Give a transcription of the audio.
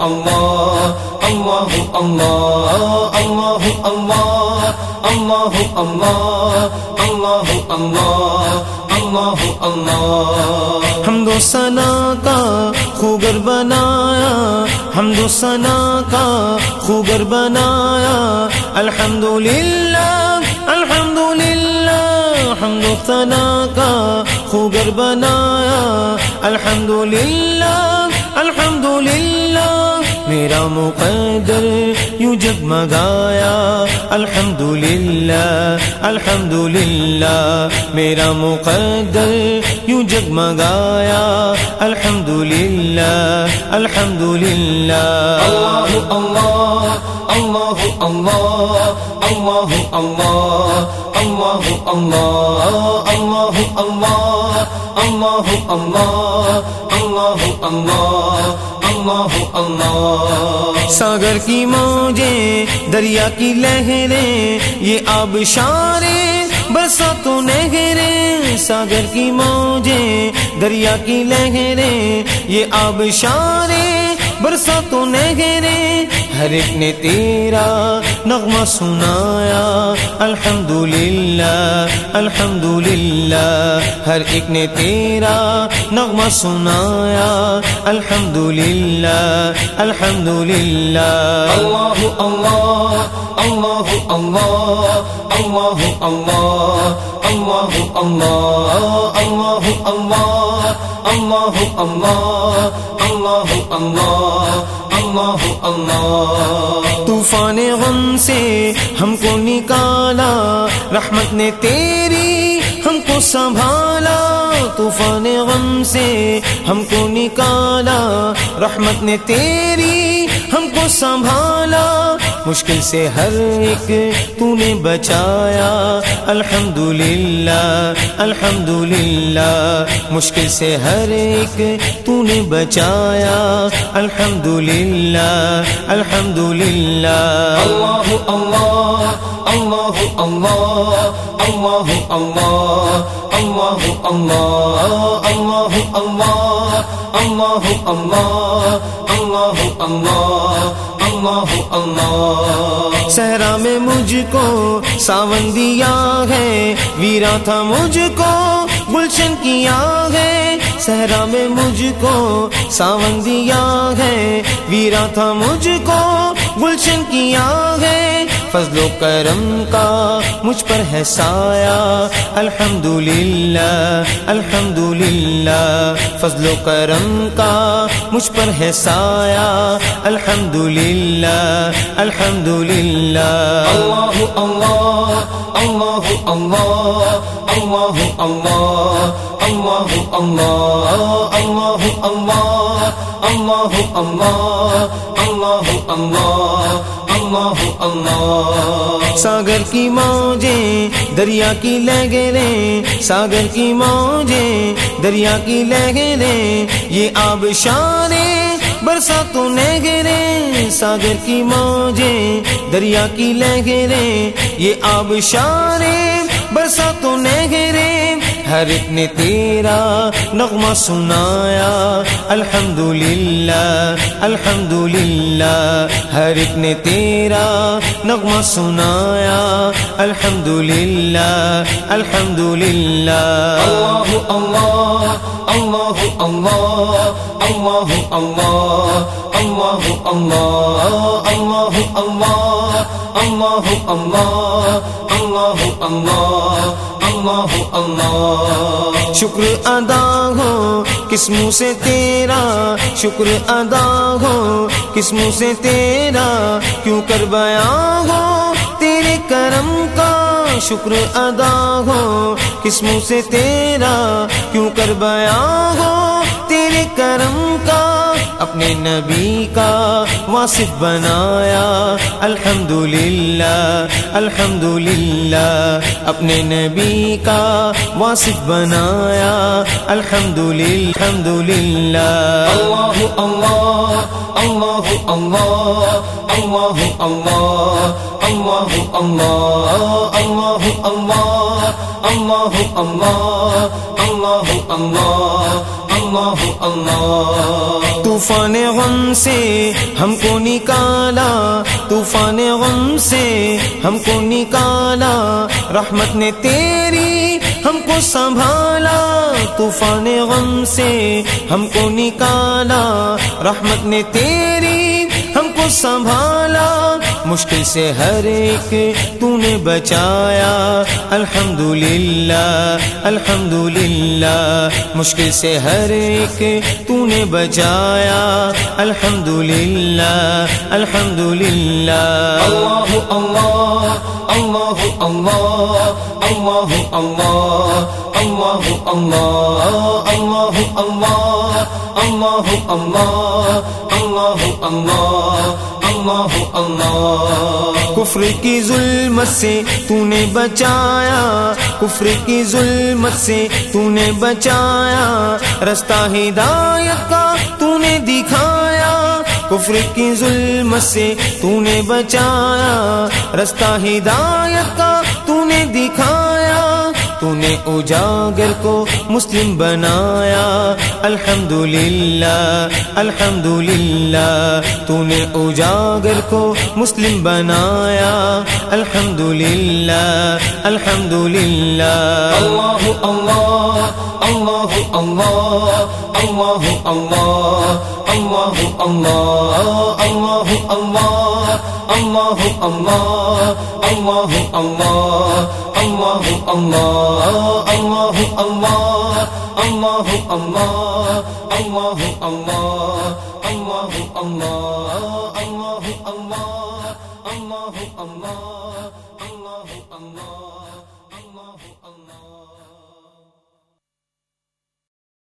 اللہ اللہ اللہ اللہ اللہ اللہ اللہ اللہ اللہ اللہ حمد و ثنا کا خوگر بنایا حمد و ثنا کا خوگر بنایا۔ الحمد للہ الحمد للہ حمد و ثنا کا خوگر بنایا۔ الحمد للہ الحمد میرا مقدر یوں جگمگایا الحمد للہ الحمد للہ میرا مقدر یوں جگمگایا الحمد للہ الحمد للہ اللہ اللہ اللہ اللہ اللہ اللہ اللہ اللہ اللہ اللہ اللہ اللہ اللہ اللہ اللہ ساگر کی موجیں، دریا کی لہریں، یہ آبشارے برساتوں نہریں۔ ساگر کی موجیں، دریا کی لہریں، یہ آبشارے برساتوں نہریں۔ ہر ایک نے تیرا نغمہ سنایا الحمد للہ الحمد للہ ہر ایک نے تیرا نغمہ سنایا الحمد للہ الحمد للہ اللہ اللہ اللہ اللہ اللہ اللہ اللہ اللہ اللہ اللہ اللہ اللہ اللہ اللہ اللہ طوفان غم سے ہم کو نکالا، رحمت نے تیری ہم کو سنبھالا۔ طوفان غم سے ہم کو نکالا، رحمت نے تیری ہم کو سنبھالا۔ مشکل سے ہر ایک تو نے بچایا الحمد للہ الحمد للہ مشکل سے ہر ایک تو نے بچایا الحمد للہ الحمد للہ اللہ اللہ اللہ اللہ اللہ اللہ اللہ اللہ اللہ اللہ اللہ اللہ اللہ اللہ اللہ صحرا میں مجھ کو ساون دیا ہے ویرا تھا مجھ کو گلشن کیا ہے صحرا میں مجھ کو ساون دیا ہے ویرا تھا مجھ کو گلشن کیا ہے فضل و کرم کا مجھ پر ہے سایہ الحمد للہ الحمد للہ فضل و کرم کا مجھ پر ہے سایہ الحمد للہ الحمد للہ اللہ اللہ اللہ اللہ اللہ اللہ اللہ اللہ اللہ اللہ اللہ اللہ اللہ اللہ اللہ ساگر کی موجیں دریا کی لہریں، ساگر کی موجیں، دریا کی لہریں، یہ آبشارے برساتوں برسا نہریں، ساگر کی موجیں، دریا کی لہریں، یہ آبشارے برساتوں برسا نہریں ہر ایک نے تیرا نغمہ سنایا الحمد للہ الحمد للہ ہر ایک نے تیرا نغمہ سنایا الحمد للہ الحمد للہ اللہ اللہ اللہ اللہ اللہ اللہ اللہ اللہ اللہ اللہ اللہ اللہ اللہ اللہ اللہ شکر ادا ہو کس منہ سے تیرا؟ شکر ادا ہو کس منہ سے تیرا؟ کیوں کر بیاں ہو تیرے کرم کا؟ شکر ادا ہو کس منہ سے تیرا؟ کیوں کر بیاں ہو تیرے کرم کا؟ اپنے نبی کا واصف بنایا الحمد للہ الحمد للہ اپنے نبی کا واصف بنایا الحمد الحمد للہ اللہ اللہ اللہ اللہ اللہ اللہ اللہ اللہ اللہ اللہ اللہ اللہ اللہ اللہ اللہ طوفان غم سے ہم کو نکالا، طوفان غم سے ہم کو نکالا، رحمت نے تیری ہم کو سنبھالا، طوفان غم سے ہم کو نکالا، رحمت نے تیری ہم کو سنبھالا۔ مشکل سے ہر ایک تو نے بچایا الحمد للہ الحمد للہ مشکل سے ہر ایک تو نے بچایا الحمد للہ الحمد للہ اللہ اللہ اللہ اللہ اللہ اللہ اللہ اللہ اللہ اللہ اللہ اللہ اللہ اللہ اللہ کفر کی ظلمت سے تو نے بچایا، کفر کی ظلمت سے تو نے بچایا، رستہ ہدایت کا تو نے دکھایا، کفر کی ظلمت سے تو نے بچایا، رستہ ہدایت کا تو نے دکھایا۔ تو نے اجاگر کو مسلم بنایا الحمد للہ الحمد للہ تو نے اجاگر کو مسلم بنایا الحمد للہ الحمد للہ اللہ اللہ اللہ اللہ اللہ اللہ اللہ اللہ اللہ اللہ اللہ اللہ اللہ اللہ اللہ اللہ اللہ اللہ اللہ اللہ اللہ اللہ اللہ اللہ اللہ اللہ اللہ اللہ اللہ اللہ